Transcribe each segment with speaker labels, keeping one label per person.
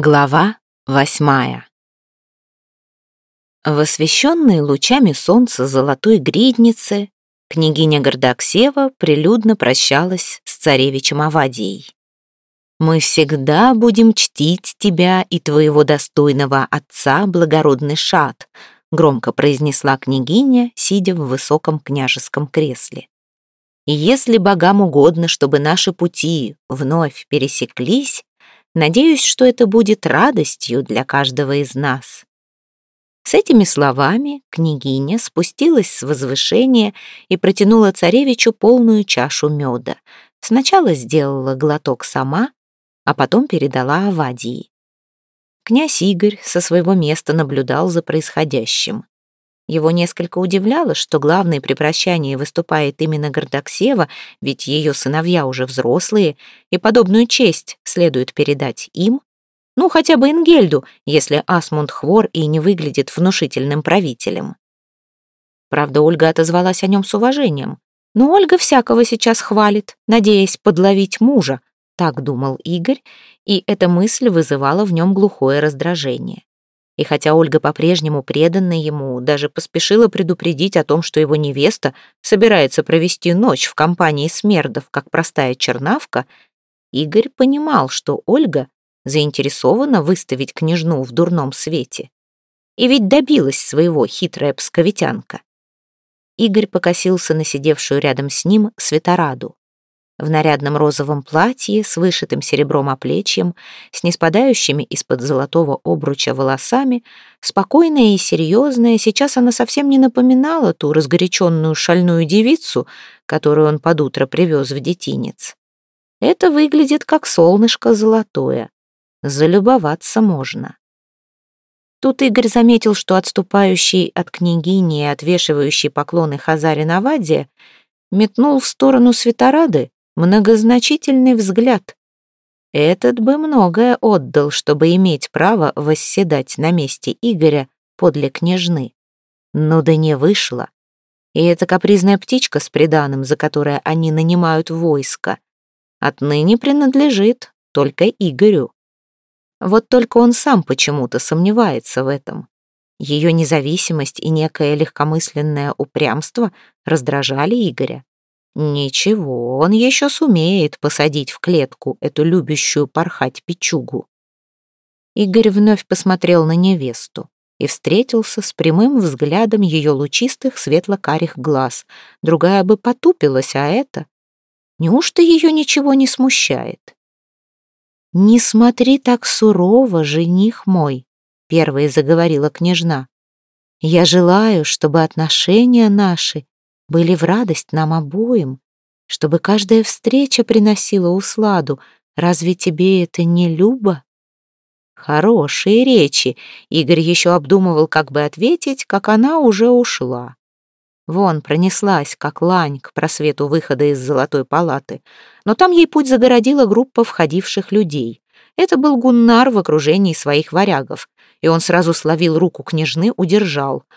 Speaker 1: Глава восьмая В освещенной лучами солнца золотой гриднице княгиня Гордоксева прилюдно прощалась с царевичем Авадией. «Мы всегда будем чтить тебя и твоего достойного отца, благородный шат», громко произнесла княгиня, сидя в высоком княжеском кресле. «И если богам угодно, чтобы наши пути вновь пересеклись, Надеюсь, что это будет радостью для каждого из нас. С этими словами княгиня спустилась с возвышения и протянула царевичу полную чашу меда. Сначала сделала глоток сама, а потом передала Авадии. Князь Игорь со своего места наблюдал за происходящим. Его несколько удивляло, что главный при прощании выступает именно Гордоксева, ведь ее сыновья уже взрослые, и подобную честь следует передать им. Ну, хотя бы Ингельду, если Асмунд хвор и не выглядит внушительным правителем. Правда, Ольга отозвалась о нем с уважением. Но Ольга всякого сейчас хвалит, надеясь подловить мужа, так думал Игорь, и эта мысль вызывала в нем глухое раздражение. И хотя Ольга по-прежнему преданна ему, даже поспешила предупредить о том, что его невеста собирается провести ночь в компании смердов, как простая чернавка, Игорь понимал, что Ольга заинтересована выставить княжну в дурном свете. И ведь добилась своего хитрая псковитянка. Игорь покосился на сидевшую рядом с ним Светораду в нарядном розовом платье с вышитым серебром оплечьем, с неспадающими из-под золотого обруча волосами, спокойная и серьезная, сейчас она совсем не напоминала ту разгоряченную шальную девицу, которую он под утро привез в детинец. Это выглядит как солнышко золотое. Залюбоваться можно. Тут Игорь заметил, что отступающий от княгини и отвешивающий поклоны Хазарин Авадия метнул в сторону Светорады многозначительный взгляд. Этот бы многое отдал, чтобы иметь право восседать на месте Игоря подле княжны. Но да не вышло. И эта капризная птичка с приданым, за которое они нанимают войско, отныне принадлежит только Игорю. Вот только он сам почему-то сомневается в этом. Ее независимость и некое легкомысленное упрямство раздражали Игоря. Ничего, он еще сумеет посадить в клетку эту любящую порхать печугу. Игорь вновь посмотрел на невесту и встретился с прямым взглядом ее лучистых светло-карих глаз. Другая бы потупилась, а это... Неужто ее ничего не смущает? «Не смотри так сурово, жених мой», — первая заговорила княжна. «Я желаю, чтобы отношения наши были в радость нам обоим, чтобы каждая встреча приносила усладу. Разве тебе это не любо? Хорошие речи. Игорь еще обдумывал, как бы ответить, как она уже ушла. Вон пронеслась, как лань, к просвету выхода из золотой палаты. Но там ей путь загородила группа входивших людей. Это был Гуннар в окружении своих варягов. И он сразу словил руку княжны, удержал —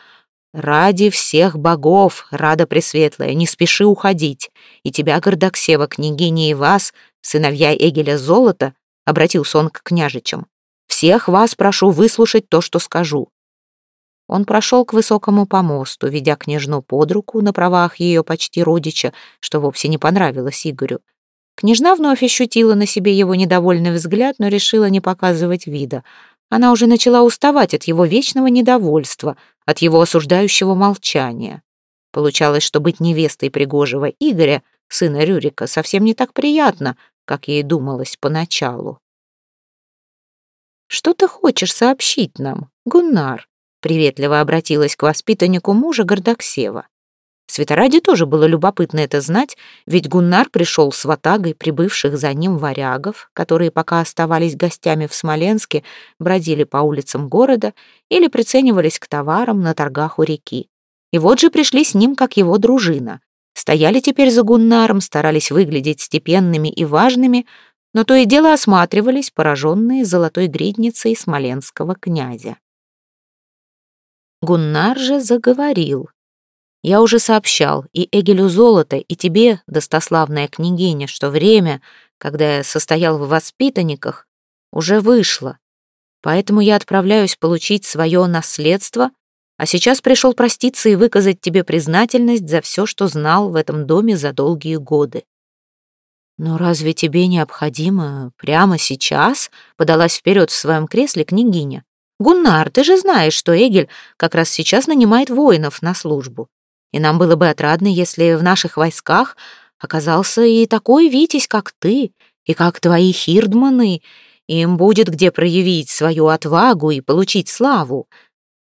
Speaker 1: «Ради всех богов, Рада Пресветлая, не спеши уходить. И тебя, Гордоксева, княгиня и вас, сыновья Эгеля Золота, обратился он к княжичам. Всех вас прошу выслушать то, что скажу». Он прошел к высокому помосту, ведя княжну под руку на правах ее почти родича, что вовсе не понравилось Игорю. Княжна вновь ощутила на себе его недовольный взгляд, но решила не показывать вида — она уже начала уставать от его вечного недовольства, от его осуждающего молчания. Получалось, что быть невестой Пригожего Игоря, сына Рюрика, совсем не так приятно, как ей думалось поначалу. «Что ты хочешь сообщить нам, Гуннар?» приветливо обратилась к воспитаннику мужа Гордоксева. Светораде тоже было любопытно это знать, ведь Гуннар пришел с ватагой прибывших за ним варягов, которые пока оставались гостями в Смоленске, бродили по улицам города или приценивались к товарам на торгах у реки. И вот же пришли с ним, как его дружина. Стояли теперь за Гуннаром, старались выглядеть степенными и важными, но то и дело осматривались, пораженные золотой гридницей смоленского князя. Гуннар же заговорил, я уже сообщал и Эгелю Золото, и тебе, достославная княгиня, что время, когда я состоял в воспитанниках, уже вышло. Поэтому я отправляюсь получить свое наследство, а сейчас пришел проститься и выказать тебе признательность за все, что знал в этом доме за долгие годы. «Но разве тебе необходимо прямо сейчас?» — подалась вперед в своем кресле княгиня. «Гуннар, ты же знаешь, что Эгель как раз сейчас нанимает воинов на службу. И нам было бы отрадно, если в наших войсках оказался и такой Витязь, как ты, и как твои хирдманы. Им будет где проявить свою отвагу и получить славу».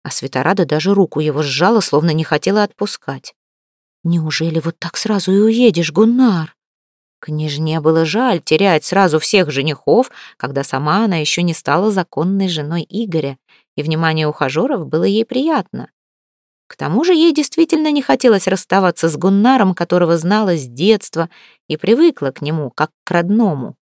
Speaker 1: А Светорада даже руку его сжала, словно не хотела отпускать. «Неужели вот так сразу и уедешь, Гуннар?» Княжне было жаль терять сразу всех женихов, когда сама она еще не стала законной женой Игоря, и внимание ухажеров было ей приятно. К тому же ей действительно не хотелось расставаться с Гуннаром, которого знала с детства и привыкла к нему, как к родному.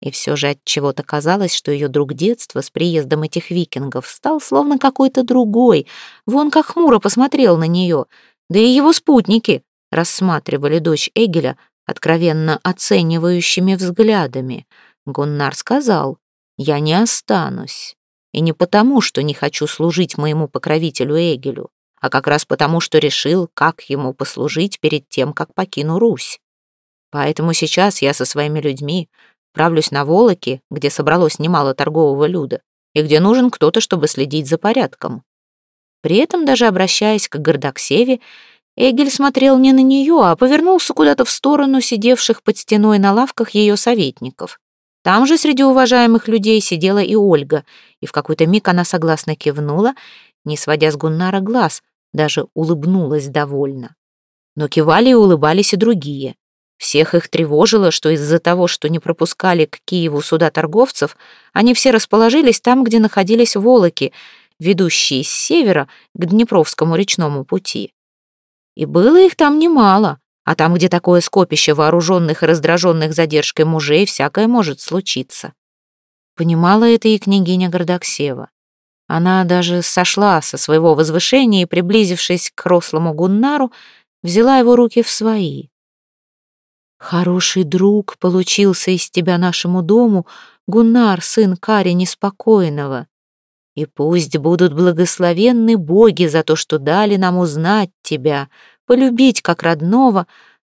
Speaker 1: И все же от чего-то казалось, что ее друг детства с приездом этих викингов стал словно какой-то другой. Вон как хмуро посмотрел на нее. Да и его спутники рассматривали дочь Эгеля откровенно оценивающими взглядами. Гуннар сказал, «Я не останусь. И не потому, что не хочу служить моему покровителю Эгелю, а как раз потому, что решил, как ему послужить перед тем, как покину Русь. Поэтому сейчас я со своими людьми правлюсь на Волоке, где собралось немало торгового люда, и где нужен кто-то, чтобы следить за порядком. При этом, даже обращаясь к Гордоксеве, Эгель смотрел не на нее, а повернулся куда-то в сторону сидевших под стеной на лавках ее советников. Там же среди уважаемых людей сидела и Ольга, и в какой-то миг она согласно кивнула, не сводя с Гуннара глаз, даже улыбнулась довольно. Но кивали и улыбались и другие. Всех их тревожило, что из-за того, что не пропускали к Киеву суда торговцев, они все расположились там, где находились волоки, ведущие с севера к Днепровскому речному пути. И было их там немало, а там, где такое скопище вооруженных и раздраженных задержкой мужей, всякое может случиться. Понимала это и княгиня Гордоксева. Она даже сошла со своего возвышения и, приблизившись к рослому Гуннару, взяла его руки в свои. «Хороший друг получился из тебя нашему дому, Гуннар, сын Кари Неспокойного. И пусть будут благословенны боги за то, что дали нам узнать тебя, полюбить как родного,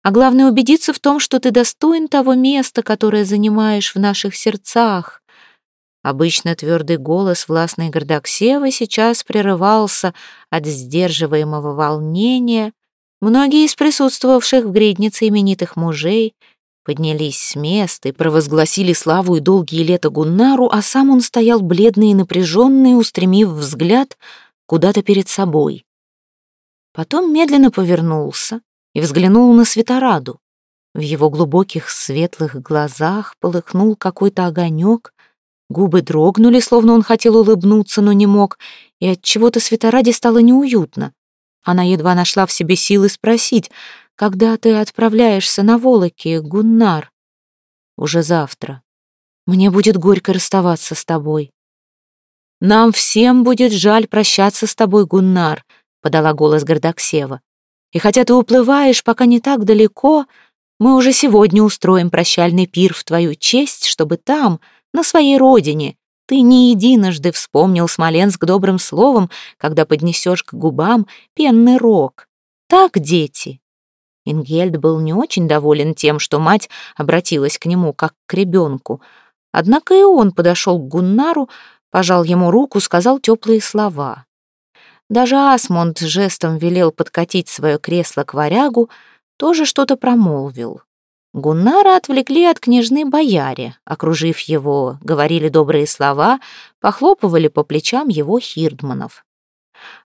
Speaker 1: а главное убедиться в том, что ты достоин того места, которое занимаешь в наших сердцах. Обычно твердый голос властной Гордоксевы сейчас прерывался от сдерживаемого волнения. Многие из присутствовавших в гриднице именитых мужей — поднялись с места и провозгласили славу и долгие лета Гуннару, а сам он стоял бледный и напряженный, устремив взгляд куда-то перед собой. Потом медленно повернулся и взглянул на Светораду. В его глубоких светлых глазах полыхнул какой-то огонек, губы дрогнули, словно он хотел улыбнуться, но не мог, и от чего-то Светораде стало неуютно. Она едва нашла в себе силы спросить — когда ты отправляешься на Волоки, Гуннар? Уже завтра. Мне будет горько расставаться с тобой. Нам всем будет жаль прощаться с тобой, Гуннар, подала голос Гордоксева. И хотя ты уплываешь пока не так далеко, мы уже сегодня устроим прощальный пир в твою честь, чтобы там, на своей родине, ты не единожды вспомнил Смоленск добрым словом, когда поднесешь к губам пенный рог. Так, дети, Ингельд был не очень доволен тем, что мать обратилась к нему как к ребенку. Однако и он подошел к Гуннару, пожал ему руку, сказал теплые слова. Даже Асмунд жестом велел подкатить свое кресло к варягу, тоже что-то промолвил. Гуннара отвлекли от княжны бояре, окружив его, говорили добрые слова, похлопывали по плечам его хирдманов.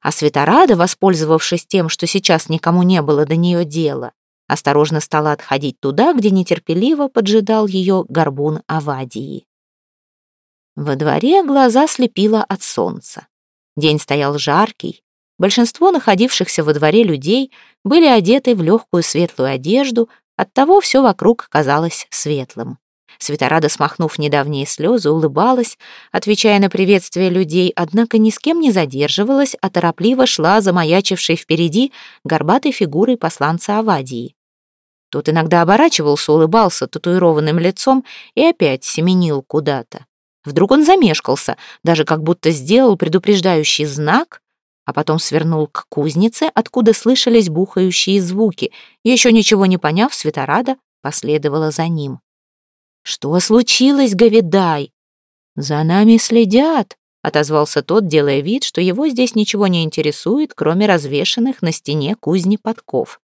Speaker 1: А Светорада, воспользовавшись тем, что сейчас никому не было до нее дела, осторожно стала отходить туда, где нетерпеливо поджидал ее горбун Авадии. Во дворе глаза слепило от солнца. День стоял жаркий. Большинство находившихся во дворе людей были одеты в легкую светлую одежду, оттого все вокруг казалось светлым. Светорада, смахнув недавние слезы, улыбалась, отвечая на приветствие людей, однако ни с кем не задерживалась, а торопливо шла замаячившей впереди горбатой фигурой посланца Авадии. Тот иногда оборачивался, улыбался татуированным лицом и опять семенил куда-то. Вдруг он замешкался, даже как будто сделал предупреждающий знак, а потом свернул к кузнице, откуда слышались бухающие звуки. Еще ничего не поняв, Светорада последовала за ним. «Что случилось, Говидай?» «За нами следят», — отозвался тот, делая вид, что его здесь ничего не интересует, кроме развешанных на стене кузни подков.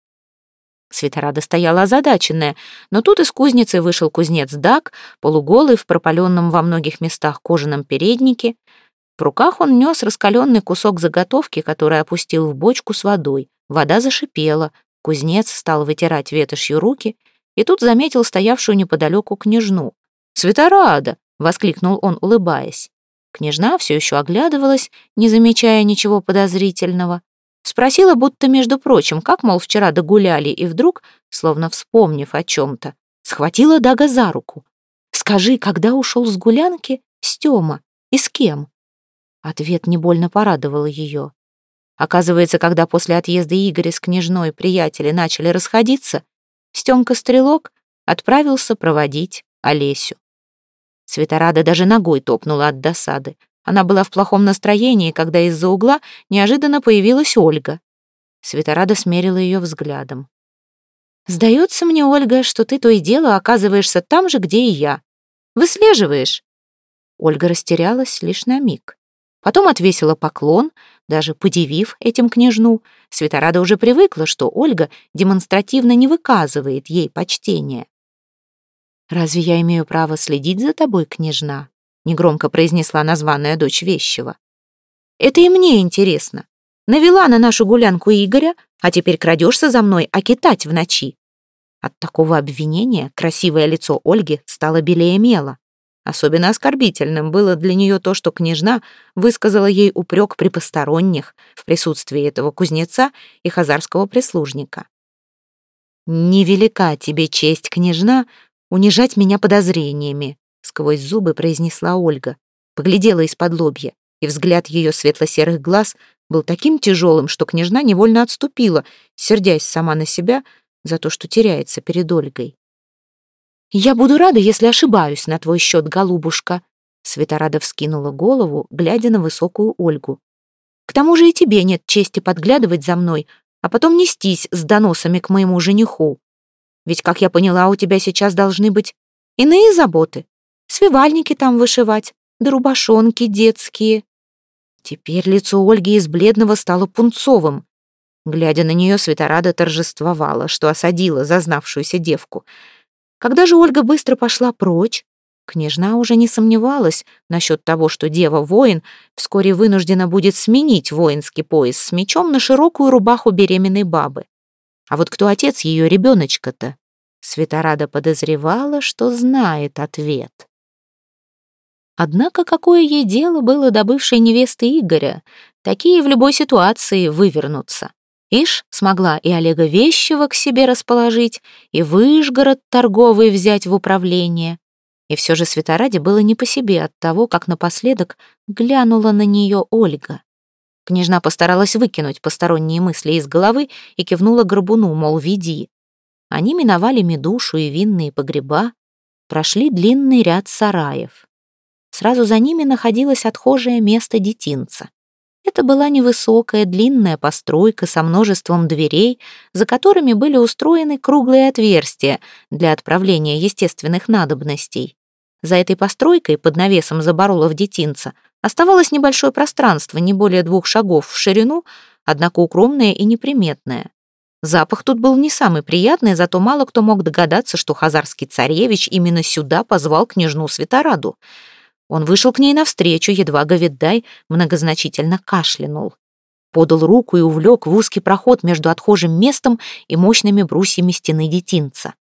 Speaker 1: Светорада стояла озадаченная, но тут из кузницы вышел кузнец Дак, полуголый в пропаленном во многих местах кожаном переднике. В руках он нес раскаленный кусок заготовки, который опустил в бочку с водой. Вода зашипела, кузнец стал вытирать ветошью руки и тут заметил стоявшую неподалеку княжну. «Светорада!» — воскликнул он, улыбаясь. Княжна все еще оглядывалась, не замечая ничего подозрительного. Спросила, будто, между прочим, как, мол, вчера догуляли, и вдруг, словно вспомнив о чем-то, схватила Дага за руку. «Скажи, когда ушел с гулянки? Стема. И с кем?» Ответ не больно порадовал ее. Оказывается, когда после отъезда Игоря с княжной приятели начали расходиться, Стемка Стрелок отправился проводить Олесю. Светорада даже ногой топнула от досады. Она была в плохом настроении, когда из-за угла неожиданно появилась Ольга. Светорада смерила ее взглядом. «Сдается мне, Ольга, что ты то и дело оказываешься там же, где и я. Выслеживаешь». Ольга растерялась лишь на миг. Потом отвесила поклон, даже подивив этим княжну. Светорада уже привыкла, что Ольга демонстративно не выказывает ей почтения. «Разве я имею право следить за тобой, княжна?» негромко произнесла названная дочь вещего. Это и мне интересно. Навела на нашу гулянку Игоря, а теперь крадешься за мной, а китать в ночи. От такого обвинения красивое лицо Ольги стало белее мела. Особенно оскорбительным было для нее то, что княжна высказала ей упрек при посторонних в присутствии этого кузнеца и хазарского прислужника. «Невелика тебе честь, княжна, унижать меня подозрениями», сквозь зубы произнесла Ольга, поглядела из-под лобья, и взгляд ее светло-серых глаз был таким тяжелым, что княжна невольно отступила, сердясь сама на себя за то, что теряется перед Ольгой. «Я буду рада, если ошибаюсь на твой счет, голубушка», Светорада вскинула голову, глядя на высокую Ольгу. «К тому же и тебе нет чести подглядывать за мной, а потом нестись с доносами к моему жениху. Ведь, как я поняла, у тебя сейчас должны быть иные заботы свивальники там вышивать, да рубашонки детские. Теперь лицо Ольги из бледного стало пунцовым. Глядя на нее, Светорада торжествовала, что осадила зазнавшуюся девку. Когда же Ольга быстро пошла прочь, княжна уже не сомневалась насчет того, что дева-воин вскоре вынуждена будет сменить воинский пояс с мечом на широкую рубаху беременной бабы. А вот кто отец ее ребеночка-то? Светорада подозревала, что знает ответ. Однако какое ей дело было до бывшей невесты Игоря? Такие в любой ситуации вывернутся. Ишь смогла и Олега Вещева к себе расположить, и Выжгород торговый взять в управление. И все же Светораде было не по себе от того, как напоследок глянула на нее Ольга. Княжна постаралась выкинуть посторонние мысли из головы и кивнула горбуну, мол, веди. Они миновали медушу и винные погреба, прошли длинный ряд сараев. Сразу за ними находилось отхожее место детинца. Это была невысокая длинная постройка со множеством дверей, за которыми были устроены круглые отверстия для отправления естественных надобностей. За этой постройкой, под навесом заборолов детинца, оставалось небольшое пространство, не более двух шагов в ширину, однако укромное и неприметное. Запах тут был не самый приятный, зато мало кто мог догадаться, что хазарский царевич именно сюда позвал княжну Светораду — он вышел к ней навстречу, едва Говиддай многозначительно кашлянул. Подал руку и увлек в узкий проход между отхожим местом и мощными брусьями стены детинца.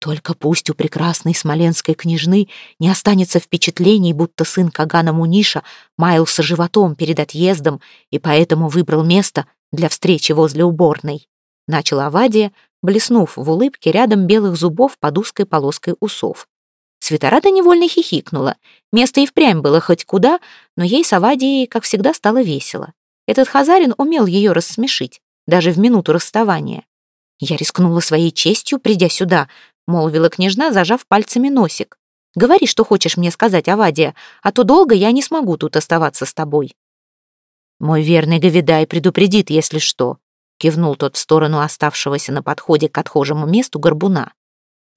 Speaker 1: Только пусть у прекрасной смоленской княжны не останется впечатлений, будто сын Кагана Муниша маялся животом перед отъездом и поэтому выбрал место для встречи возле уборной. Начала Авадия, блеснув в улыбке рядом белых зубов под узкой полоской усов. Светорада невольно хихикнула. Место и впрямь было хоть куда, но ей с Авадией, как всегда, стало весело. Этот хазарин умел ее рассмешить, даже в минуту расставания. «Я рискнула своей честью, придя сюда», — молвила княжна, зажав пальцами носик. Говори, что хочешь мне сказать, Авадия, а то долго я не смогу тут оставаться с тобой». «Мой верный Говидай предупредит, если что», — кивнул тот в сторону оставшегося на подходе к отхожему месту горбуна.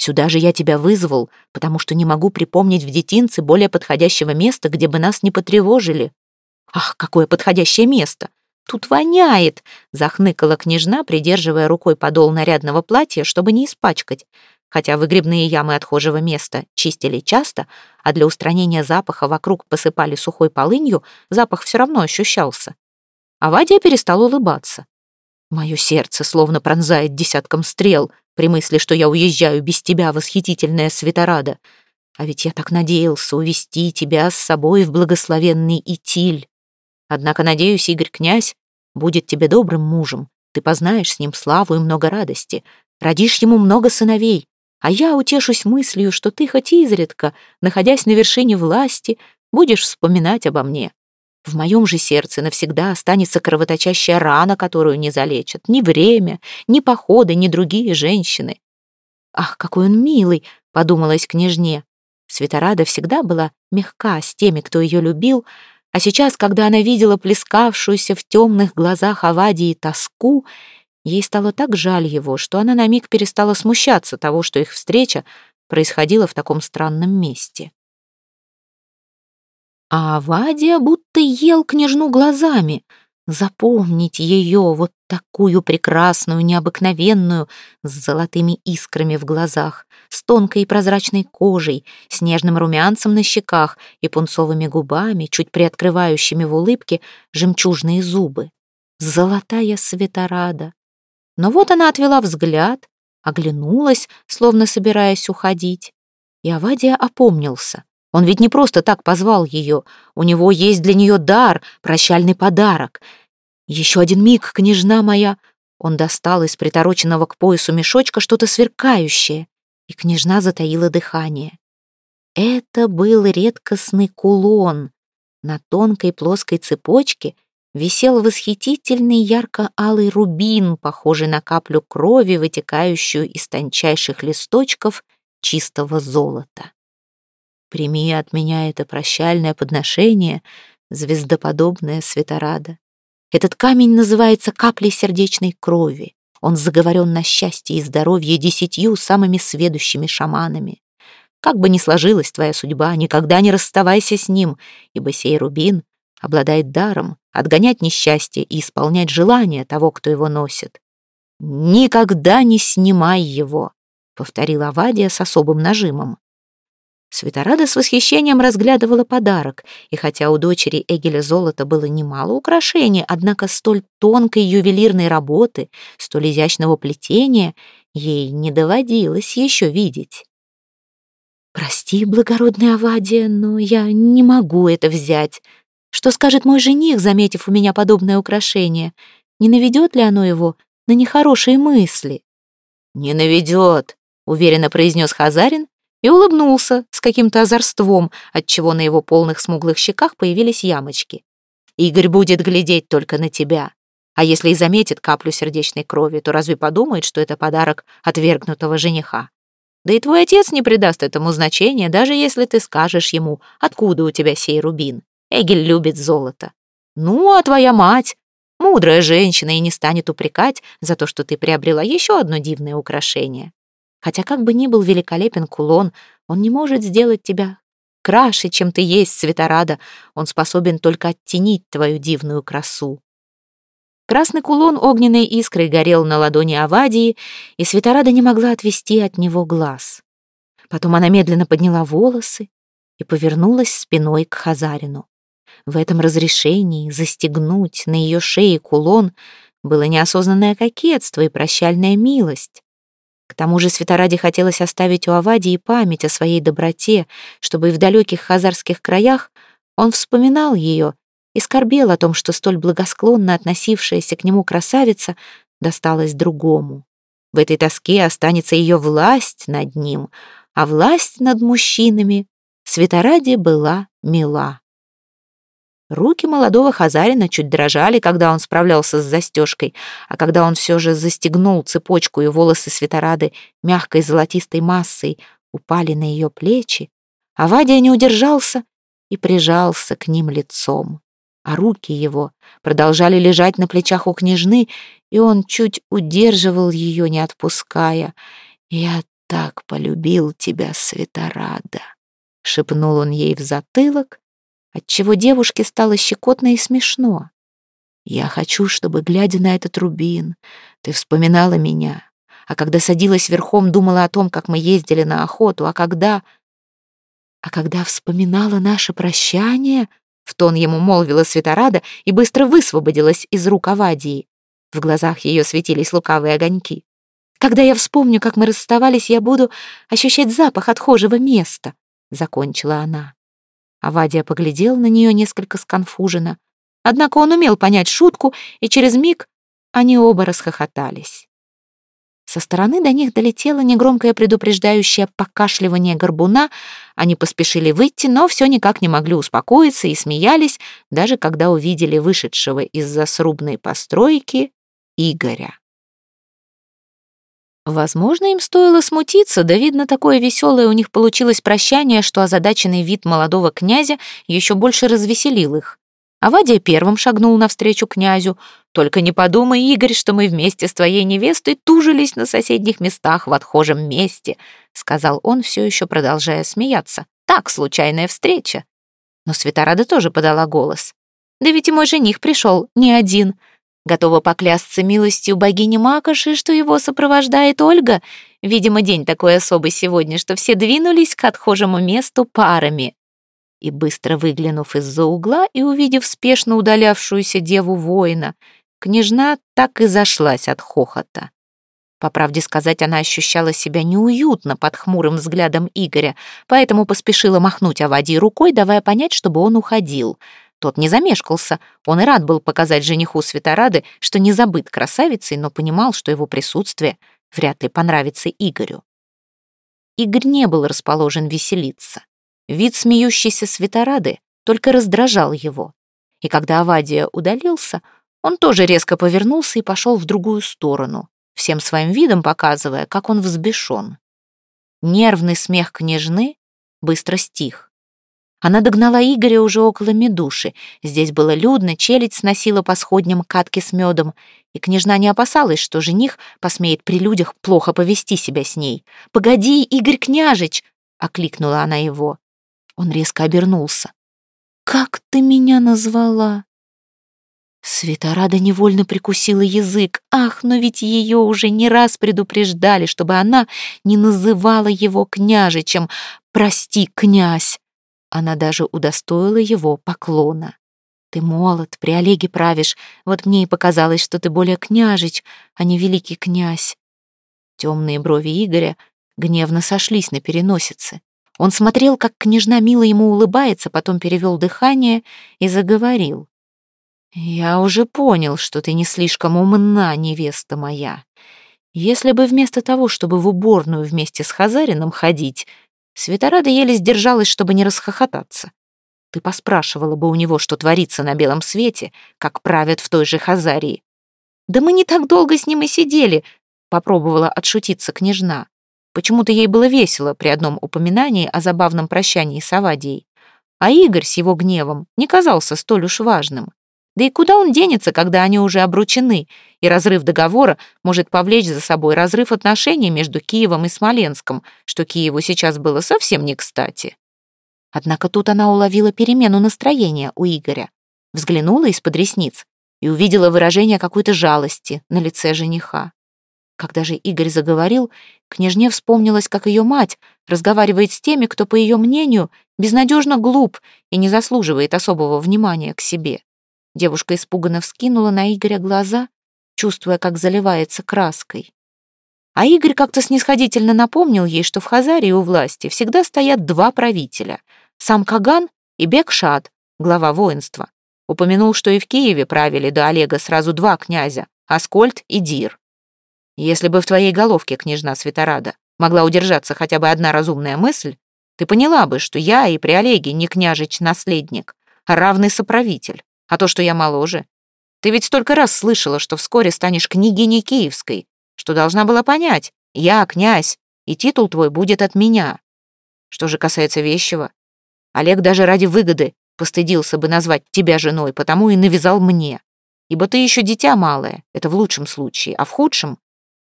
Speaker 1: «Сюда же я тебя вызвал, потому что не могу припомнить в детинце более подходящего места, где бы нас не потревожили». «Ах, какое подходящее место! Тут воняет!» — захныкала княжна, придерживая рукой подол нарядного платья, чтобы не испачкать. Хотя выгребные ямы отхожего места чистили часто, а для устранения запаха вокруг посыпали сухой полынью, запах все равно ощущался. Авадия перестал улыбаться. Мое сердце словно пронзает десятком стрел при мысли, что я уезжаю без тебя, восхитительная Светорада. А ведь я так надеялся увести тебя с собой в благословенный Итиль. Однако, надеюсь, Игорь князь будет тебе добрым мужем. Ты познаешь с ним славу и много радости. Родишь ему много сыновей. А я утешусь мыслью, что ты хоть изредка, находясь на вершине власти, будешь вспоминать обо мне. В моем же сердце навсегда останется кровоточащая рана, которую не залечат ни время, ни походы, ни другие женщины. «Ах, какой он милый!» — подумалась княжне. Светорада всегда была мягка с теми, кто ее любил, а сейчас, когда она видела плескавшуюся в темных глазах Авадии тоску, ей стало так жаль его, что она на миг перестала смущаться того, что их встреча происходила в таком странном месте. А Авадия будто ел княжну глазами. Запомнить ее, вот такую прекрасную, необыкновенную, с золотыми искрами в глазах, с тонкой и прозрачной кожей, с нежным румянцем на щеках и пунцовыми губами, чуть приоткрывающими в улыбке жемчужные зубы. Золотая светорада. Но вот она отвела взгляд, оглянулась, словно собираясь уходить. И Авадия опомнился. Он ведь не просто так позвал ее. У него есть для нее дар, прощальный подарок. Еще один миг, княжна моя. Он достал из притороченного к поясу мешочка что-то сверкающее, и княжна затаила дыхание. Это был редкостный кулон. На тонкой плоской цепочке висел восхитительный ярко-алый рубин, похожий на каплю крови, вытекающую из тончайших листочков чистого золота. Прими от меня это прощальное подношение, звездоподобная светорада. Этот камень называется каплей сердечной крови. Он заговорен на счастье и здоровье десятью самыми сведущими шаманами. Как бы ни сложилась твоя судьба, никогда не расставайся с ним, ибо сей рубин обладает даром отгонять несчастье и исполнять желания того, кто его носит. «Никогда не снимай его», — повторила Авадия с особым нажимом. Светорада с восхищением разглядывала подарок, и хотя у дочери Эгеля золота было немало украшений, однако столь тонкой ювелирной работы, столь изящного плетения ей не доводилось еще видеть. «Прости, благородная Авадия, но я не могу это взять. Что скажет мой жених, заметив у меня подобное украшение? Не наведет ли оно его на нехорошие мысли?» «Не наведет», — уверенно произнес Хазарин и улыбнулся с каким-то озорством, отчего на его полных смуглых щеках появились ямочки. «Игорь будет глядеть только на тебя. А если и заметит каплю сердечной крови, то разве подумает, что это подарок отвергнутого жениха? Да и твой отец не придаст этому значения, даже если ты скажешь ему, откуда у тебя сей рубин. Эгель любит золото. Ну, а твоя мать, мудрая женщина, и не станет упрекать за то, что ты приобрела еще одно дивное украшение. Хотя как бы ни был великолепен кулон, он не может сделать тебя краше, чем ты есть, Светорада. Он способен только оттенить твою дивную красу. Красный кулон огненной искрой горел на ладони Авадии, и Светорада не могла отвести от него глаз. Потом она медленно подняла волосы и повернулась спиной к Хазарину. В этом разрешении застегнуть на ее шее кулон было неосознанное кокетство и прощальная милость. К тому же Светораде хотелось оставить у Авадии память о своей доброте, чтобы и в далеких хазарских краях он вспоминал ее и скорбел о том, что столь благосклонно относившаяся к нему красавица досталась другому. В этой тоске останется ее власть над ним, а власть над мужчинами Светораде была мила. Руки молодого Хазарина чуть дрожали, когда он справлялся с застежкой, а когда он все же застегнул цепочку и волосы Светорады мягкой золотистой массой упали на ее плечи, Авадия не удержался и прижался к ним лицом, а руки его продолжали лежать на плечах у княжны, и он чуть удерживал ее, не отпуская. «Я так полюбил тебя, Светорада!» — шепнул он ей в затылок, отчего девушке стало щекотно и смешно. «Я хочу, чтобы, глядя на этот рубин, ты вспоминала меня, а когда садилась верхом, думала о том, как мы ездили на охоту, а когда... А когда вспоминала наше прощание, в тон ему молвила Светорада и быстро высвободилась из рук Авадии. В глазах ее светились лукавые огоньки. Когда я вспомню, как мы расставались, я буду ощущать запах отхожего места, закончила она. Авадия поглядел на нее несколько сконфуженно. Однако он умел понять шутку, и через миг они оба расхохотались. Со стороны до них долетело негромкое предупреждающее покашливание горбуна. Они поспешили выйти, но все никак не могли успокоиться и смеялись, даже когда увидели вышедшего из-за срубной постройки Игоря. Возможно, им стоило смутиться, да видно, такое веселое у них получилось прощание, что озадаченный вид молодого князя еще больше развеселил их. Авадия первым шагнул навстречу князю. «Только не подумай, Игорь, что мы вместе с твоей невестой тужились на соседних местах в отхожем месте», сказал он, все еще продолжая смеяться. «Так, случайная встреча». Но Светорада тоже подала голос. «Да ведь и мой жених пришел не один. Готова поклясться милостью богини Макоши, что его сопровождает Ольга. Видимо, день такой особый сегодня, что все двинулись к отхожему месту парами. И быстро выглянув из-за угла и увидев спешно удалявшуюся деву воина, княжна так и зашлась от хохота. По правде сказать, она ощущала себя неуютно под хмурым взглядом Игоря, поэтому поспешила махнуть Авадии рукой, давая понять, чтобы он уходил — тот не замешкался. Он и рад был показать жениху Светорады, что не забыт красавицей, но понимал, что его присутствие вряд ли понравится Игорю. Игорь не был расположен веселиться. Вид смеющейся Светорады только раздражал его. И когда Авадия удалился, он тоже резко повернулся и пошел в другую сторону, всем своим видом показывая, как он взбешен. Нервный смех княжны быстро стих. Она догнала Игоря уже около медуши. Здесь было людно, челядь сносила по сходням катки с медом, и княжна не опасалась, что жених посмеет при людях плохо повести себя с ней. «Погоди, Игорь княжич!» — окликнула она его. Он резко обернулся. «Как ты меня назвала?» Светорада невольно прикусила язык. Ах, но ведь ее уже не раз предупреждали, чтобы она не называла его княжичем. «Прости, князь!» Она даже удостоила его поклона. «Ты молод, при Олеге правишь. Вот мне и показалось, что ты более княжич, а не великий князь». Темные брови Игоря гневно сошлись на переносице. Он смотрел, как княжна мило ему улыбается, потом перевел дыхание и заговорил. «Я уже понял, что ты не слишком умна, невеста моя. Если бы вместо того, чтобы в уборную вместе с Хазарином ходить, Светорада еле сдержалась, чтобы не расхохотаться. Ты поспрашивала бы у него, что творится на белом свете, как правят в той же Хазарии. Да мы не так долго с ним и сидели, попробовала отшутиться княжна. Почему-то ей было весело при одном упоминании о забавном прощании с Авадией. А Игорь с его гневом не казался столь уж важным. Да и куда он денется, когда они уже обручены, и разрыв договора может повлечь за собой разрыв отношений между Киевом и Смоленском, что Киеву сейчас было совсем не кстати. Однако тут она уловила перемену настроения у Игоря, взглянула из-под ресниц и увидела выражение какой-то жалости на лице жениха. Когда же Игорь заговорил, княжне вспомнилось, как ее мать разговаривает с теми, кто, по ее мнению, безнадежно глуп и не заслуживает особого внимания к себе. Девушка испуганно вскинула на Игоря глаза, чувствуя, как заливается краской. А Игорь как-то снисходительно напомнил ей, что в Хазарии у власти всегда стоят два правителя — сам Каган и Бекшат, глава воинства. Упомянул, что и в Киеве правили до Олега сразу два князя — Аскольд и Дир. Если бы в твоей головке, княжна Светорада, могла удержаться хотя бы одна разумная мысль, ты поняла бы, что я и при Олеге не княжич-наследник, а равный соправитель. А то, что я моложе. Ты ведь столько раз слышала, что вскоре станешь княгиней Киевской, что должна была понять. Я князь, и титул твой будет от меня. Что же касается вещего, Олег даже ради выгоды постыдился бы назвать тебя женой, потому и навязал мне. Ибо ты еще дитя малое, это в лучшем случае, а в худшем...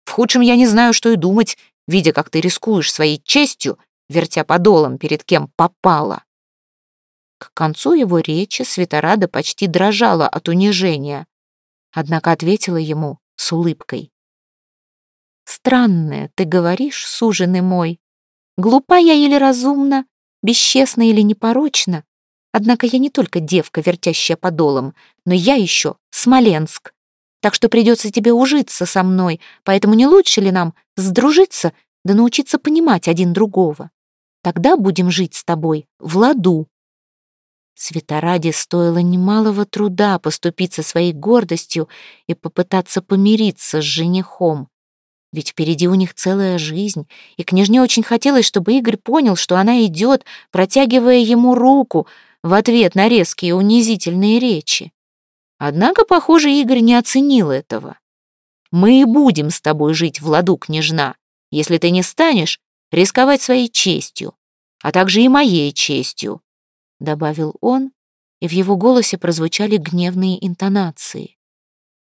Speaker 1: В худшем я не знаю, что и думать, видя, как ты рискуешь своей честью, вертя подолом, перед кем попала. К концу его речи Светорада почти дрожала от унижения, однако ответила ему с улыбкой. «Странное, ты говоришь, суженый мой. Глупа я или разумна, бесчестна или непорочна. Однако я не только девка, вертящая подолом, но я еще Смоленск. Так что придется тебе ужиться со мной, поэтому не лучше ли нам сдружиться да научиться понимать один другого? Тогда будем жить с тобой в ладу, Светораде стоило немалого труда поступиться своей гордостью и попытаться помириться с женихом. Ведь впереди у них целая жизнь, и княжне очень хотелось, чтобы Игорь понял, что она идет, протягивая ему руку в ответ на резкие унизительные речи. Однако, похоже, Игорь не оценил этого. «Мы и будем с тобой жить в ладу, княжна, если ты не станешь рисковать своей честью, а также и моей честью», — добавил он, и в его голосе прозвучали гневные интонации.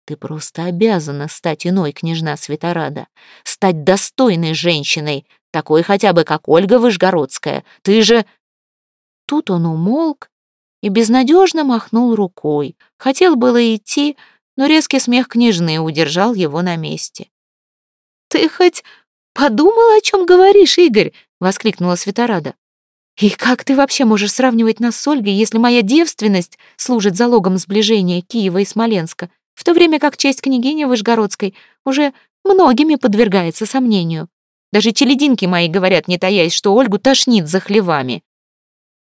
Speaker 1: «Ты просто обязана стать иной, княжна Светорада, стать достойной женщиной, такой хотя бы, как Ольга Вышгородская. Ты же...» Тут он умолк и безнадежно махнул рукой. Хотел было идти, но резкий смех княжны удержал его на месте. «Ты хоть подумал, о чем говоришь, Игорь?» — воскликнула Светорада. И как ты вообще можешь сравнивать нас с Ольгой, если моя девственность служит залогом сближения Киева и Смоленска, в то время как честь княгини Вышгородской уже многими подвергается сомнению? Даже челединки мои говорят, не таясь, что Ольгу тошнит за хлевами.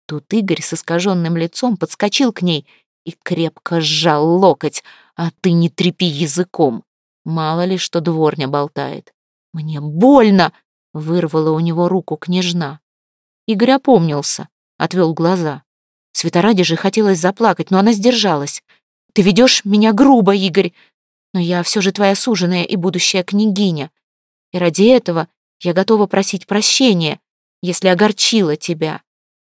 Speaker 1: Тут Игорь с искаженным лицом подскочил к ней и крепко сжал локоть. «А ты не трепи языком! Мало ли, что дворня болтает. Мне больно!» — вырвала у него руку княжна. Игорь опомнился, отвел глаза. Светораде же хотелось заплакать, но она сдержалась. «Ты ведешь меня грубо, Игорь, но я все же твоя суженая и будущая княгиня. И ради этого я готова просить прощения, если огорчила тебя.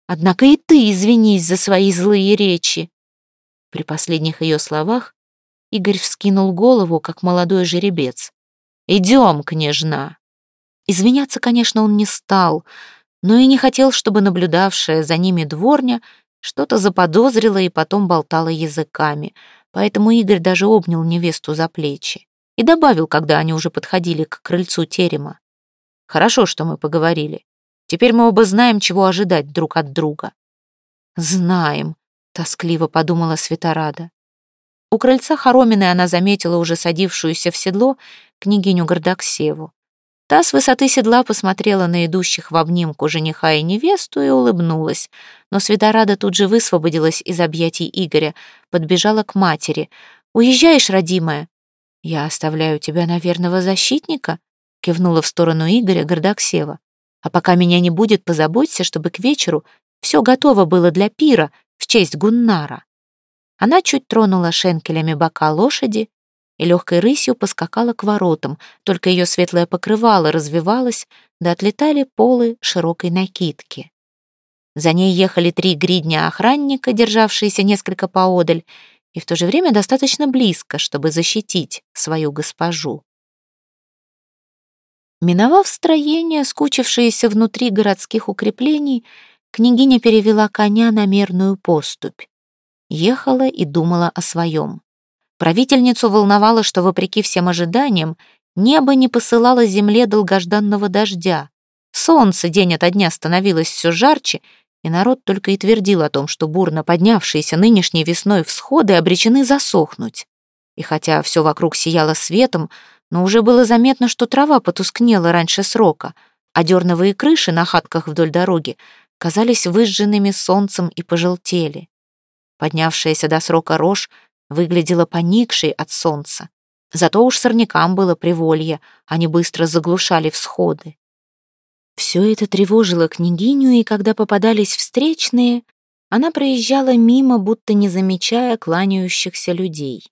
Speaker 1: Однако и ты извинись за свои злые речи». При последних ее словах Игорь вскинул голову, как молодой жеребец. «Идем, княжна». Извиняться, конечно, он не стал, но и не хотел, чтобы наблюдавшая за ними дворня что-то заподозрила и потом болтала языками, поэтому Игорь даже обнял невесту за плечи и добавил, когда они уже подходили к крыльцу терема. «Хорошо, что мы поговорили. Теперь мы оба знаем, чего ожидать друг от друга». «Знаем», — тоскливо подумала Светорада. У крыльца Хоромины она заметила уже садившуюся в седло княгиню Гордоксеву. Та с высоты седла посмотрела на идущих в обнимку жениха и невесту и улыбнулась. Но Светорада тут же высвободилась из объятий Игоря, подбежала к матери. «Уезжаешь, родимая?» «Я оставляю тебя на верного защитника», кивнула в сторону Игоря Гордоксева. «А пока меня не будет, позаботься, чтобы к вечеру все готово было для пира в честь Гуннара». Она чуть тронула шенкелями бока лошади, и легкой рысью поскакала к воротам, только ее светлое покрывало развивалось, да отлетали полы широкой накидки. За ней ехали три гридня охранника, державшиеся несколько поодаль, и в то же время достаточно близко, чтобы защитить свою госпожу. Миновав строение, скучившееся внутри городских укреплений, княгиня перевела коня на мерную поступь. Ехала и думала о своем. Правительницу волновало, что, вопреки всем ожиданиям, небо не посылало земле долгожданного дождя. Солнце день ото дня становилось все жарче, и народ только и твердил о том, что бурно поднявшиеся нынешней весной всходы обречены засохнуть. И хотя все вокруг сияло светом, но уже было заметно, что трава потускнела раньше срока, а дерновые крыши на хатках вдоль дороги казались выжженными солнцем и пожелтели. Поднявшаяся до срока рожь выглядела поникшей от солнца. Зато уж сорнякам было приволье, они быстро заглушали всходы. Все это тревожило княгиню, и когда попадались встречные, она проезжала мимо, будто не замечая кланяющихся людей.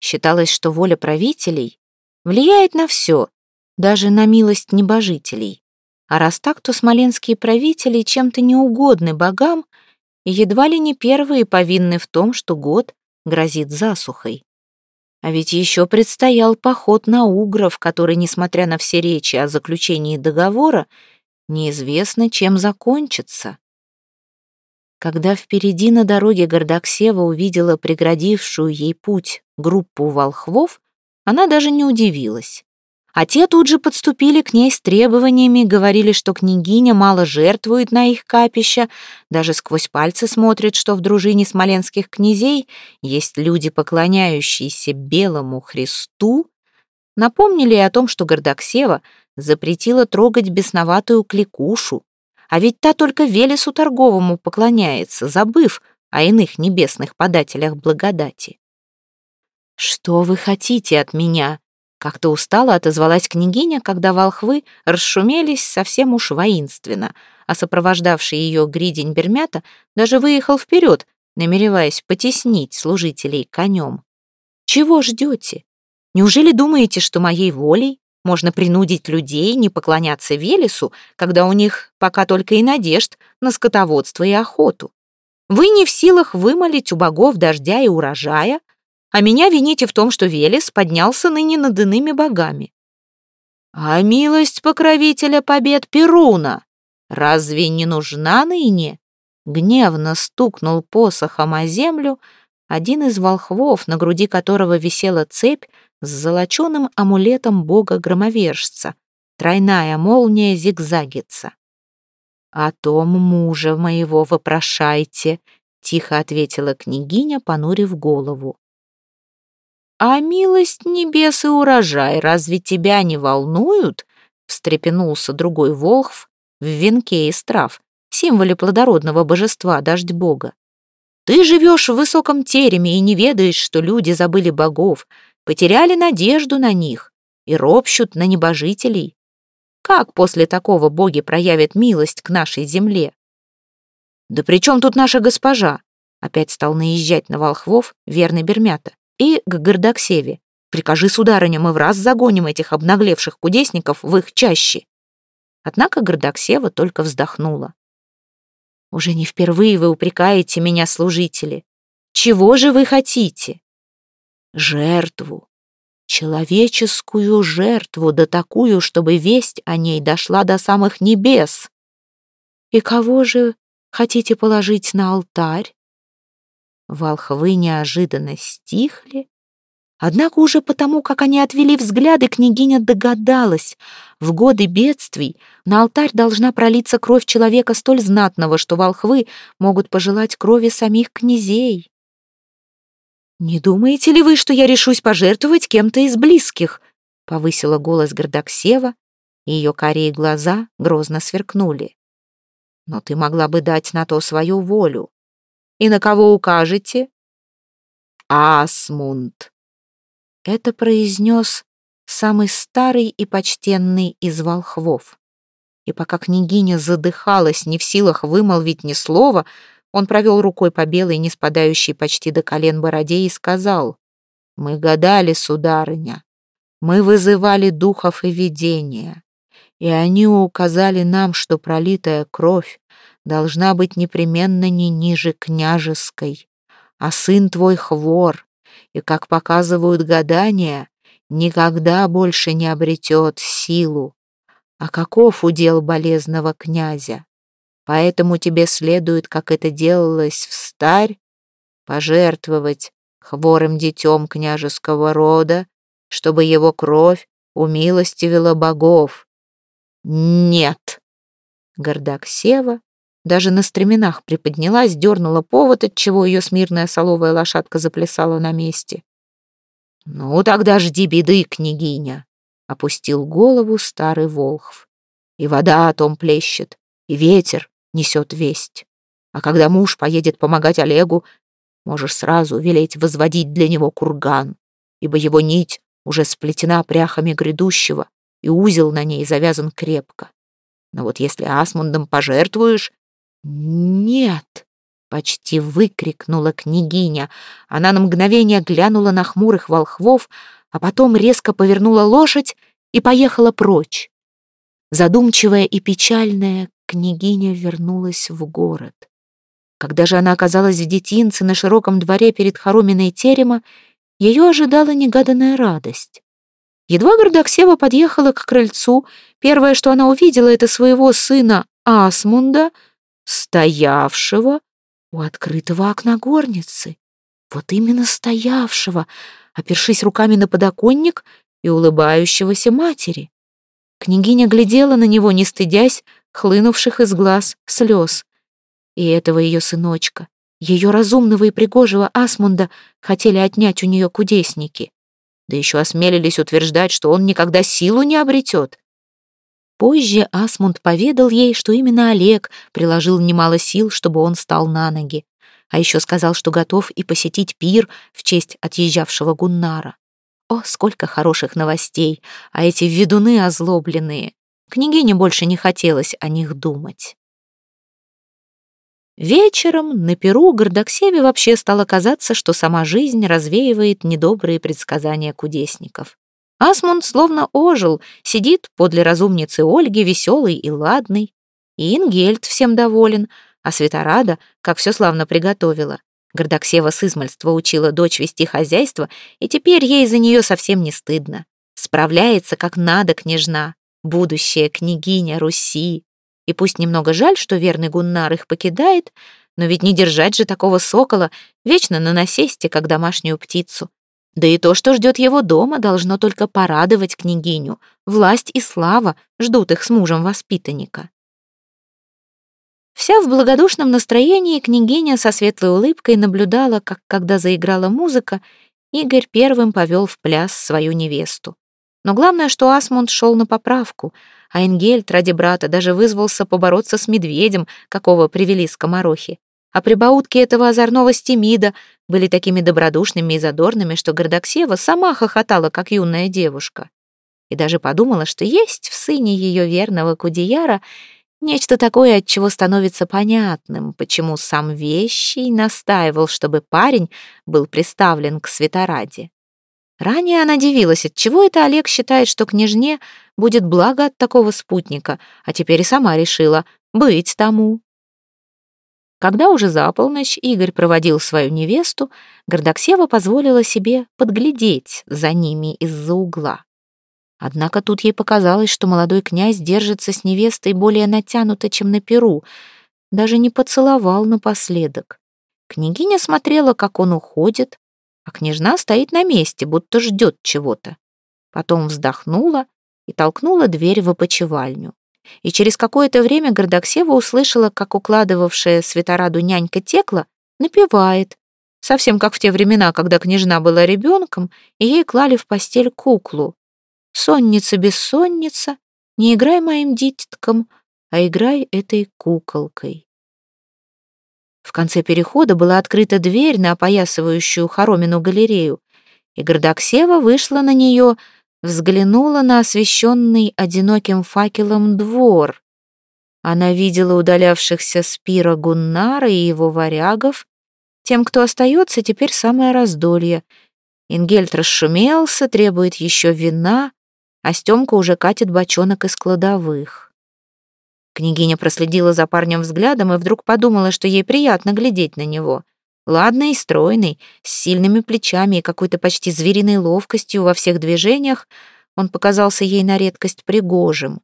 Speaker 1: Считалось, что воля правителей влияет на все, даже на милость небожителей. А раз так, то смоленские правители чем-то неугодны богам и едва ли не первые повинны в том, что год грозит засухой. А ведь еще предстоял поход на угров, который, несмотря на все речи о заключении договора, неизвестно, чем закончится. Когда впереди на дороге Гордоксева увидела преградившую ей путь группу волхвов, она даже не удивилась. А те тут же подступили к ней с требованиями, говорили, что княгиня мало жертвует на их капища, даже сквозь пальцы смотрит, что в дружине смоленских князей есть люди, поклоняющиеся белому Христу. Напомнили о том, что Гордоксева запретила трогать бесноватую кликушу, а ведь та только Велесу торговому поклоняется, забыв о иных небесных подателях благодати. «Что вы хотите от меня?» Как-то устало отозвалась княгиня, когда волхвы расшумелись совсем уж воинственно, а сопровождавший ее гридень Бермята даже выехал вперед, намереваясь потеснить служителей конем. «Чего ждете? Неужели думаете, что моей волей можно принудить людей не поклоняться Велесу, когда у них пока только и надежд на скотоводство и охоту. Вы не в силах вымолить у богов дождя и урожая, а меня вините в том, что Велес поднялся ныне над иными богами. А милость покровителя побед Перуна разве не нужна ныне? Гневно стукнул посохом о землю один из волхвов, на груди которого висела цепь с золоченым амулетом бога-громовержца, тройная молния зигзагится. «О том мужа моего вопрошайте», — тихо ответила княгиня, понурив голову. «А милость небес и урожай разве тебя не волнуют?» — встрепенулся другой волхв в венке из трав, символе плодородного божества, дождь бога. «Ты живешь в высоком тереме и не ведаешь, что люди забыли богов, потеряли надежду на них и ропщут на небожителей. Как после такого боги проявят милость к нашей земле? Да при чем тут наша госпожа? Опять стал наезжать на волхвов верный Бермята. И к Гордоксеве. Прикажи, сударыня, мы в раз загоним этих обнаглевших кудесников в их чаще. Однако Гордоксева только вздохнула. Уже не впервые вы упрекаете меня, служители. Чего же вы хотите? жертву, человеческую жертву, да такую, чтобы весть о ней дошла до самых небес. И кого же хотите положить на алтарь? Волхвы неожиданно стихли, однако уже потому, как они отвели взгляды, княгиня догадалась, в годы бедствий на алтарь должна пролиться кровь человека столь знатного, что волхвы могут пожелать крови самих князей. «Не думаете ли вы, что я решусь пожертвовать кем-то из близких?» — повысила голос Гордоксева, и ее карие глаза грозно сверкнули. «Но ты могла бы дать на то свою волю. И на кого укажете?» «Асмунд!» Это произнес самый старый и почтенный из волхвов. И пока княгиня задыхалась, не в силах вымолвить ни слова, он провел рукой по белой, не спадающей почти до колен бороде, и сказал, «Мы гадали, сударыня, мы вызывали духов и видения, и они указали нам, что пролитая кровь должна быть непременно не ниже княжеской, а сын твой хвор, и, как показывают гадания, никогда больше не обретет силу. А каков удел болезного князя? Поэтому тебе следует, как это делалось в старь, пожертвовать хворым детем княжеского рода, чтобы его кровь умилостивила богов. Нет. Гордак Сева даже на стременах приподнялась, дернула повод, отчего ее смирная соловая лошадка заплясала на месте. «Ну, тогда жди беды, княгиня», — опустил голову старый волхв. «И вода о том плещет, и ветер, несет весть. А когда муж поедет помогать Олегу, можешь сразу велеть возводить для него курган, ибо его нить уже сплетена пряхами грядущего, и узел на ней завязан крепко. Но вот если Асмундом пожертвуешь... Нет! Почти выкрикнула княгиня. Она на мгновение глянула на хмурых волхвов, а потом резко повернула лошадь и поехала прочь. Задумчивая и печальная, княгиня вернулась в город. Когда же она оказалась в детинце на широком дворе перед хороминой терема, ее ожидала негаданная радость. Едва Гордоксева подъехала к крыльцу, первое, что она увидела, это своего сына Асмунда, стоявшего у открытого окна горницы. Вот именно стоявшего, опершись руками на подоконник и улыбающегося матери. Княгиня глядела на него, не стыдясь хлынувших из глаз слез. И этого ее сыночка, ее разумного и пригожего Асмунда, хотели отнять у нее кудесники. Да еще осмелились утверждать, что он никогда силу не обретет. Позже Асмунд поведал ей, что именно Олег приложил немало сил, чтобы он стал на ноги. А еще сказал, что готов и посетить пир в честь отъезжавшего Гуннара. О, сколько хороших новостей, а эти ведуны озлобленные. Княгине больше не хотелось о них думать. Вечером на Перу Гордоксеве вообще стало казаться, что сама жизнь развеивает недобрые предсказания кудесников. Асмунд словно ожил, сидит подле разумницы Ольги, веселый и ладный. И Ингельд всем доволен, а Светорада, как все славно приготовила. Гордоксева с измальства учила дочь вести хозяйство, и теперь ей за нее совсем не стыдно. Справляется как надо княжна, будущая княгиня Руси. И пусть немного жаль, что верный Гуннар их покидает, но ведь не держать же такого сокола вечно на насесте, как домашнюю птицу. Да и то, что ждет его дома, должно только порадовать княгиню. Власть и слава ждут их с мужем воспитанника. Вся в благодушном настроении княгиня со светлой улыбкой наблюдала, как, когда заиграла музыка, Игорь первым повел в пляс свою невесту. Но главное, что Асмунд шел на поправку, а Энгельд ради брата даже вызвался побороться с медведем, какого привели скоморохи. А прибаутки этого озорного стемида были такими добродушными и задорными, что Гордоксева сама хохотала, как юная девушка. И даже подумала, что есть в сыне ее верного Кудияра Нечто такое, от чего становится понятным, почему сам Вещий настаивал, чтобы парень был приставлен к Светораде. Ранее она дивилась, отчего это Олег считает, что княжне будет благо от такого спутника, а теперь и сама решила быть тому. Когда уже за полночь Игорь проводил свою невесту, Гордоксева позволила себе подглядеть за ними из-за угла. Однако тут ей показалось, что молодой князь держится с невестой более натянуто, чем на перу, даже не поцеловал напоследок. Княгиня смотрела, как он уходит, а княжна стоит на месте, будто ждет чего-то. Потом вздохнула и толкнула дверь в опочивальню. И через какое-то время Гордоксева услышала, как укладывавшая светораду нянька Текла напевает, совсем как в те времена, когда княжна была ребенком, и ей клали в постель куклу. Сонница, бессонница, не играй моим диткам, а играй этой куколкой. В конце перехода была открыта дверь на опоясывающую хоромину галерею, и Гордоксева вышла на нее, взглянула на освещенный одиноким факелом двор. Она видела удалявшихся Спира Гуннара и его варягов. Тем, кто остается, теперь самое раздолье. Ингельд расшумелся, требует еще вина, а Стёмка уже катит бочонок из кладовых. Княгиня проследила за парнем взглядом и вдруг подумала, что ей приятно глядеть на него. Ладный и стройный, с сильными плечами и какой-то почти звериной ловкостью во всех движениях, он показался ей на редкость пригожим.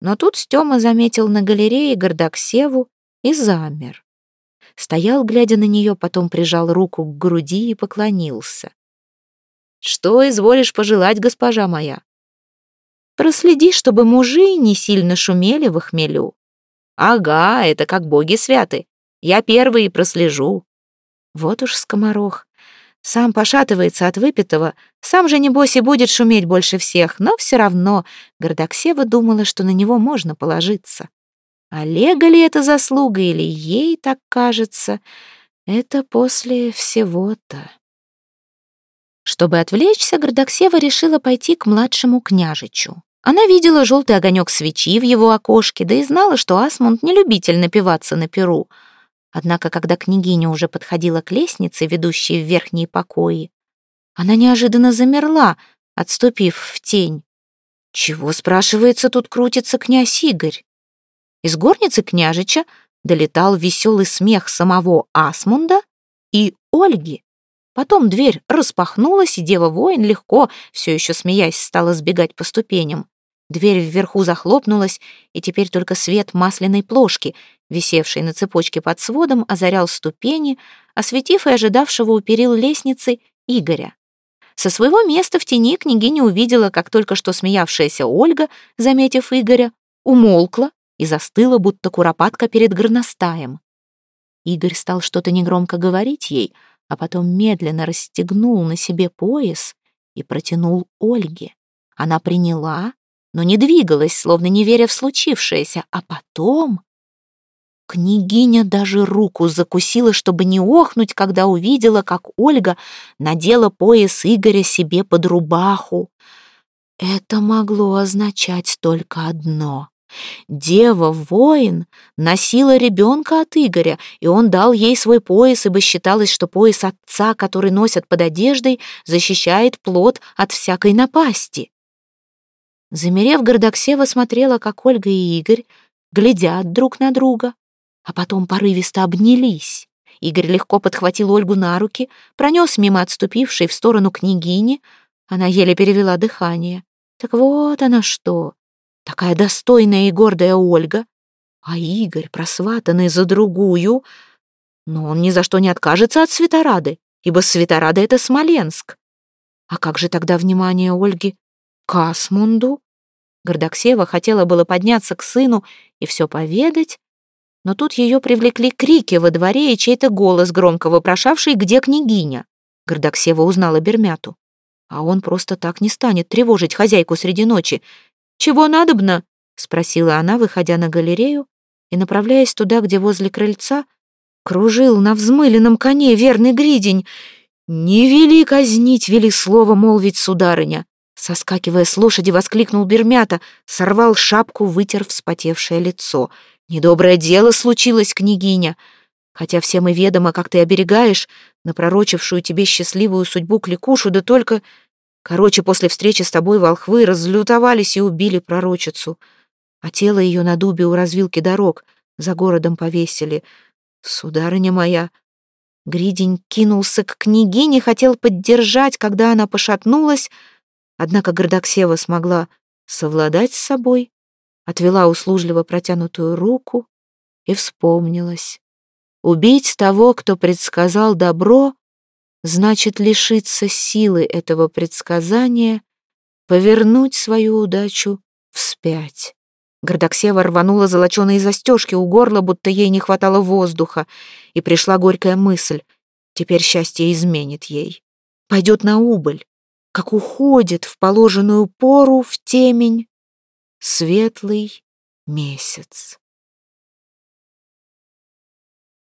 Speaker 1: Но тут Стёма заметил на галерее Гордоксеву и замер. Стоял, глядя на нее, потом прижал руку к груди и поклонился. «Что изволишь пожелать, госпожа моя?» Проследи, чтобы мужи не сильно шумели в хмелю. Ага, это как боги святы. Я первый прослежу. Вот уж скоморох. Сам пошатывается от выпитого, сам же, небось, и будет шуметь больше всех, но все равно Гордоксева думала, что на него можно положиться. Олега ли это заслуга или ей так кажется, это после всего-то. Чтобы отвлечься, Гордоксева решила пойти к младшему княжичу. Она видела желтый огонек свечи в его окошке, да и знала, что Асмунд не любитель напиваться на перу. Однако, когда княгиня уже подходила к лестнице, ведущей в верхние покои, она неожиданно замерла, отступив в тень. Чего, спрашивается, тут крутится князь Игорь? Из горницы княжича долетал веселый смех самого Асмунда и Ольги. Потом дверь распахнулась, и дева-воин легко, все еще смеясь, стала сбегать по ступеням. Дверь вверху захлопнулась, и теперь только свет масляной плошки, висевшей на цепочке под сводом, озарял ступени, осветив и ожидавшего у перил лестницы Игоря. Со своего места в тени княгиня увидела, как только что смеявшаяся Ольга, заметив Игоря, умолкла и застыла, будто куропатка перед горностаем. Игорь стал что-то негромко говорить ей, а потом медленно расстегнул на себе пояс и протянул Ольге. Она приняла, но не двигалась, словно не веря в случившееся, а потом... Княгиня даже руку закусила, чтобы не охнуть, когда увидела, как Ольга надела пояс Игоря себе под рубаху. Это могло означать только одно. Дева-воин носила ребенка от Игоря, и он дал ей свой пояс, ибо считалось, что пояс отца, который носят под одеждой, защищает плод от всякой напасти. Замерев, Гордоксева смотрела, как Ольга и Игорь глядят друг на друга, а потом порывисто обнялись. Игорь легко подхватил Ольгу на руки, пронес мимо отступившей в сторону княгини. Она еле перевела дыхание. Так вот она что, такая достойная и гордая Ольга, а Игорь, просватанный за другую, но он ни за что не откажется от Светорады, ибо Светорада — это Смоленск. А как же тогда внимание Ольги к Асмунду? Гордоксева хотела было подняться к сыну и все поведать, но тут ее привлекли крики во дворе и чей-то голос, громко вопрошавший, где княгиня. Гордоксева узнала Бермяту. А он просто так не станет тревожить хозяйку среди ночи, «Чего надобно?» — спросила она, выходя на галерею и направляясь туда, где возле крыльца кружил на взмыленном коне верный гридень. «Не вели казнить, вели слово молвить, сударыня!» Соскакивая с лошади, воскликнул Бермята, сорвал шапку, вытер вспотевшее лицо. «Недоброе дело случилось, княгиня!» Хотя всем и ведомо, как ты оберегаешь напророчившую тебе счастливую судьбу кликушу, да только Короче, после встречи с тобой волхвы разлютовались и убили пророчицу, а тело ее на дубе у развилки дорог за городом повесили. Сударыня моя, Гридень кинулся к княгине, хотел поддержать, когда она пошатнулась, однако Гордоксева смогла совладать с собой, отвела услужливо протянутую руку и вспомнилась. Убить того, кто предсказал добро, значит лишиться силы этого предсказания, повернуть свою удачу вспять. Гордоксева рванула золоченые застежки у горла, будто ей не хватало воздуха, и пришла горькая мысль. Теперь счастье изменит ей. Пойдет на убыль, как уходит в положенную пору в темень светлый месяц.